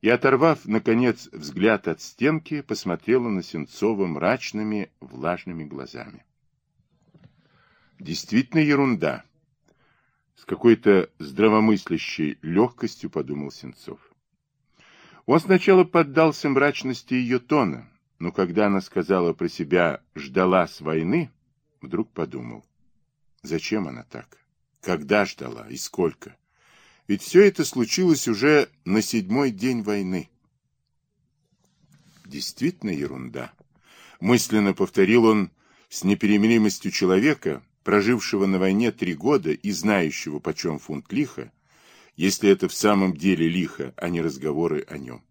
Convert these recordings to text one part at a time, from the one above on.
и, оторвав, наконец, взгляд от стенки, посмотрела на Сенцова мрачными, влажными глазами. Действительно ерунда. С какой-то здравомыслящей легкостью подумал Сенцов. Он сначала поддался мрачности ее тона, но когда она сказала про себя «ждала с войны», вдруг подумал, зачем она так? Когда ждала и сколько? Ведь все это случилось уже на седьмой день войны. Действительно ерунда. Мысленно повторил он с неперемеримостью человека, прожившего на войне три года и знающего, почем фунт лиха, если это в самом деле лихо, а не разговоры о нем.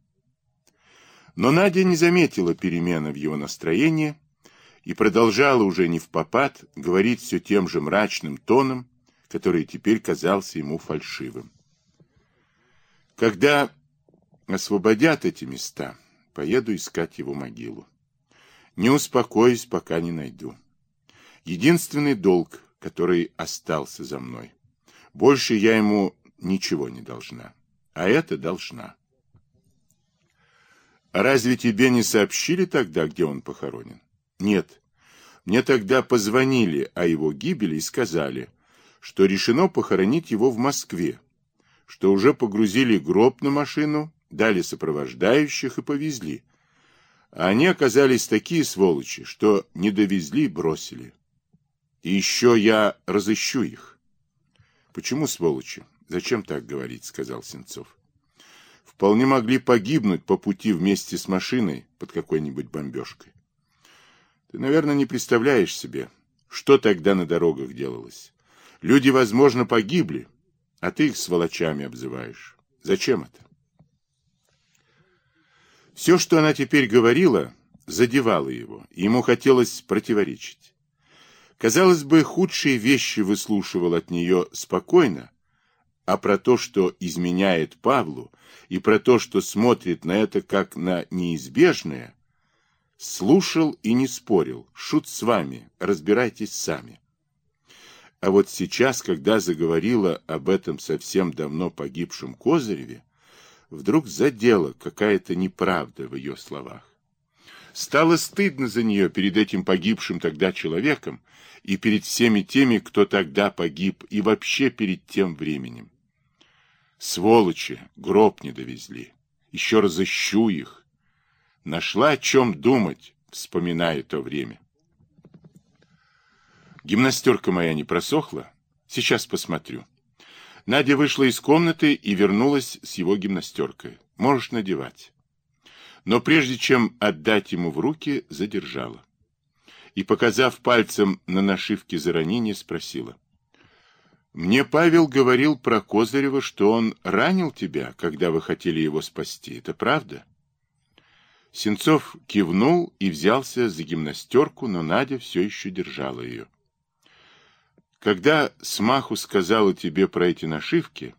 Но Надя не заметила перемены в его настроении и продолжала уже не в попад говорить все тем же мрачным тоном, который теперь казался ему фальшивым. Когда освободят эти места, поеду искать его могилу. Не успокоюсь, пока не найду. Единственный долг, который остался за мной. Больше я ему ничего не должна. А это должна. А разве тебе не сообщили тогда, где он похоронен? Нет. Мне тогда позвонили о его гибели и сказали, что решено похоронить его в Москве, что уже погрузили гроб на машину, дали сопровождающих и повезли. А они оказались такие сволочи, что не довезли и бросили. И еще я разыщу их. Почему сволочи? Зачем так говорить, сказал Сенцов. Вполне могли погибнуть по пути вместе с машиной под какой-нибудь бомбежкой. Ты, наверное, не представляешь себе, что тогда на дорогах делалось. Люди, возможно, погибли, а ты их сволочами обзываешь. Зачем это? Все, что она теперь говорила, задевало его, ему хотелось противоречить. Казалось бы, худшие вещи выслушивал от нее спокойно, а про то, что изменяет Павлу, и про то, что смотрит на это как на неизбежное, слушал и не спорил. Шут с вами, разбирайтесь сами. А вот сейчас, когда заговорила об этом совсем давно погибшем Козыреве, вдруг задела какая-то неправда в ее словах. Стало стыдно за нее перед этим погибшим тогда человеком и перед всеми теми, кто тогда погиб, и вообще перед тем временем. Сволочи, гроб не довезли. Еще раз ищу их. Нашла о чем думать, вспоминая то время. Гимнастерка моя не просохла? Сейчас посмотрю. Надя вышла из комнаты и вернулась с его гимнастеркой. Можешь надевать но прежде чем отдать ему в руки, задержала. И, показав пальцем на нашивке за ранение, спросила. «Мне Павел говорил про Козырева, что он ранил тебя, когда вы хотели его спасти. Это правда?» Сенцов кивнул и взялся за гимнастерку, но Надя все еще держала ее. «Когда Смаху сказала тебе про эти нашивки,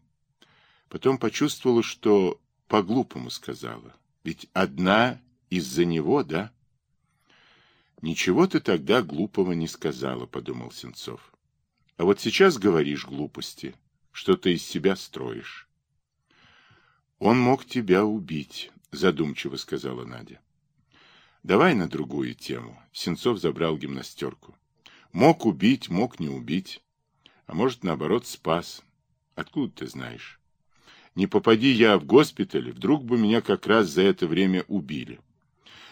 потом почувствовала, что по-глупому сказала. Ведь одна из-за него, да? Ничего ты тогда глупого не сказала, подумал Сенцов. А вот сейчас говоришь глупости, что ты из себя строишь. Он мог тебя убить, задумчиво сказала Надя. Давай на другую тему. Сенцов забрал гимнастерку. Мог убить, мог не убить. А может, наоборот, спас. Откуда ты знаешь? Не попади я в госпиталь, вдруг бы меня как раз за это время убили.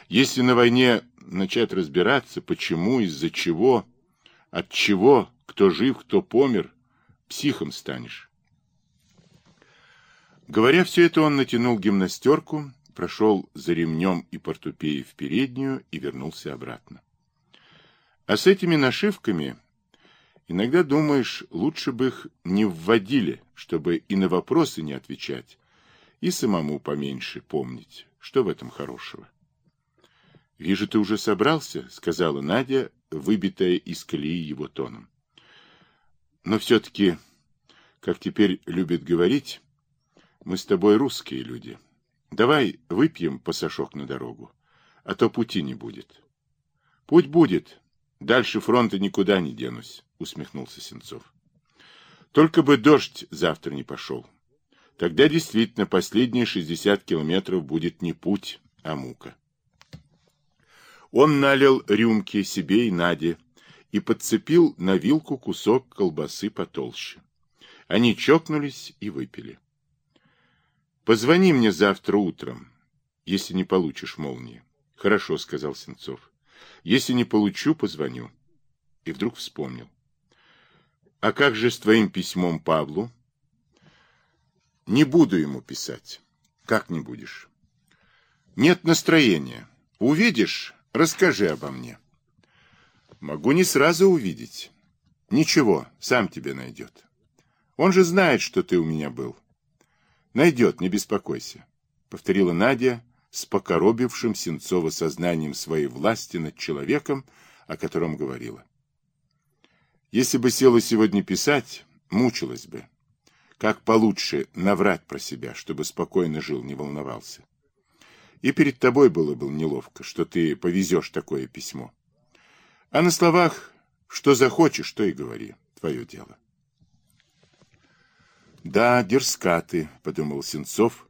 Если на войне начать разбираться, почему, из-за чего, от чего, кто жив, кто помер, психом станешь. Говоря все это, он натянул гимнастерку, прошел за ремнем и портупеей в переднюю и вернулся обратно. А с этими нашивками Иногда думаешь, лучше бы их не вводили, чтобы и на вопросы не отвечать, и самому поменьше помнить, что в этом хорошего. «Вижу, ты уже собрался», — сказала Надя, выбитая из колеи его тоном. «Но все-таки, как теперь любят говорить, мы с тобой русские люди. Давай выпьем посошок на дорогу, а то пути не будет». «Путь будет. Дальше фронта никуда не денусь». — усмехнулся Сенцов. Только бы дождь завтра не пошел. Тогда действительно последние 60 километров будет не путь, а мука. Он налил рюмки себе и Наде и подцепил на вилку кусок колбасы потолще. Они чокнулись и выпили. «Позвони мне завтра утром, если не получишь молнии». «Хорошо», — сказал Сенцов. «Если не получу, позвоню». И вдруг вспомнил. «А как же с твоим письмом Павлу?» «Не буду ему писать». «Как не будешь?» «Нет настроения. Увидишь, расскажи обо мне». «Могу не сразу увидеть». «Ничего, сам тебе найдет». Он же знает, что ты у меня был. Найдет, не беспокойся, — повторила Надя с покоробившим Сенцова сознанием своей власти над человеком, о котором говорила. Если бы села сегодня писать, мучилась бы. Как получше наврать про себя, чтобы спокойно жил, не волновался. И перед тобой было бы неловко, что ты повезешь такое письмо. А на словах, что захочешь, то и говори. Твое дело. Да, дерзка ты, подумал Сенцов,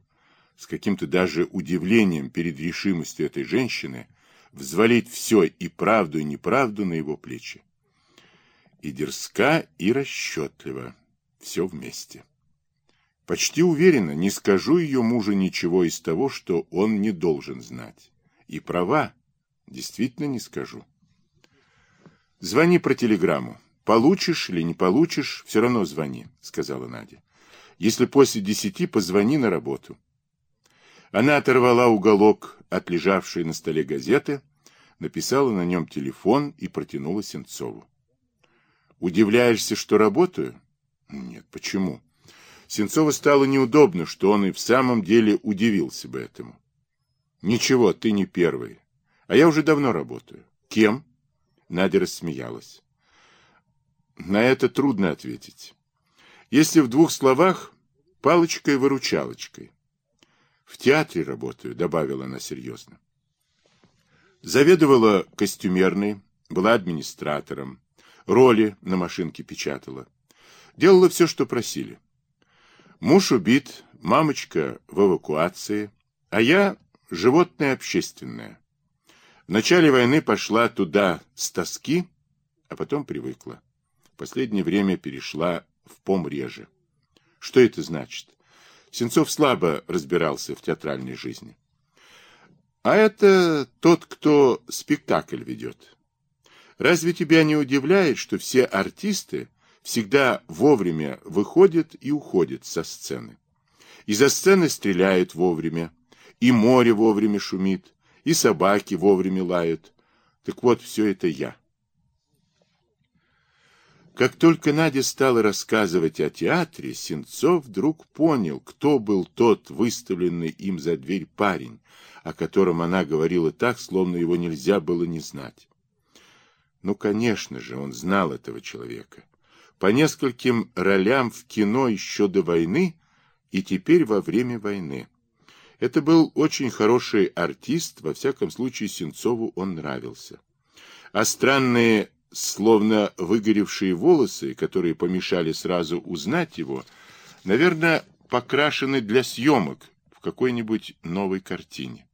с каким-то даже удивлением перед решимостью этой женщины взвалить все и правду, и неправду на его плечи. И дерзка, и расчетлива. Все вместе. Почти уверенно, не скажу ее мужу ничего из того, что он не должен знать. И права, действительно не скажу. Звони про телеграмму. Получишь или не получишь, все равно звони, сказала Надя. Если после десяти, позвони на работу. Она оторвала уголок от лежавшей на столе газеты, написала на нем телефон и протянула Сенцову. «Удивляешься, что работаю?» «Нет, почему?» Сенцову стало неудобно, что он и в самом деле удивился бы этому. «Ничего, ты не первый. А я уже давно работаю. Кем?» Надя рассмеялась. «На это трудно ответить. Если в двух словах, палочкой-выручалочкой. В театре работаю, добавила она серьезно. Заведовала костюмерной, была администратором, роли на машинке печатала. Делала все, что просили. Муж убит, мамочка в эвакуации, а я животное общественное. В начале войны пошла туда с тоски, а потом привыкла. В последнее время перешла в помреже. Что это значит? Сенцов слабо разбирался в театральной жизни. А это тот, кто спектакль ведет. Разве тебя не удивляет, что все артисты всегда вовремя выходят и уходят со сцены? И за сцены стреляют вовремя, и море вовремя шумит, и собаки вовремя лают. Так вот, все это я. Как только Надя стала рассказывать о театре, Сенцов вдруг понял, кто был тот выставленный им за дверь парень, о котором она говорила так, словно его нельзя было не знать. Ну, конечно же, он знал этого человека. По нескольким ролям в кино еще до войны и теперь во время войны. Это был очень хороший артист, во всяком случае Сенцову он нравился. А странные словно выгоревшие волосы, которые помешали сразу узнать его, наверное, покрашены для съемок в какой-нибудь новой картине.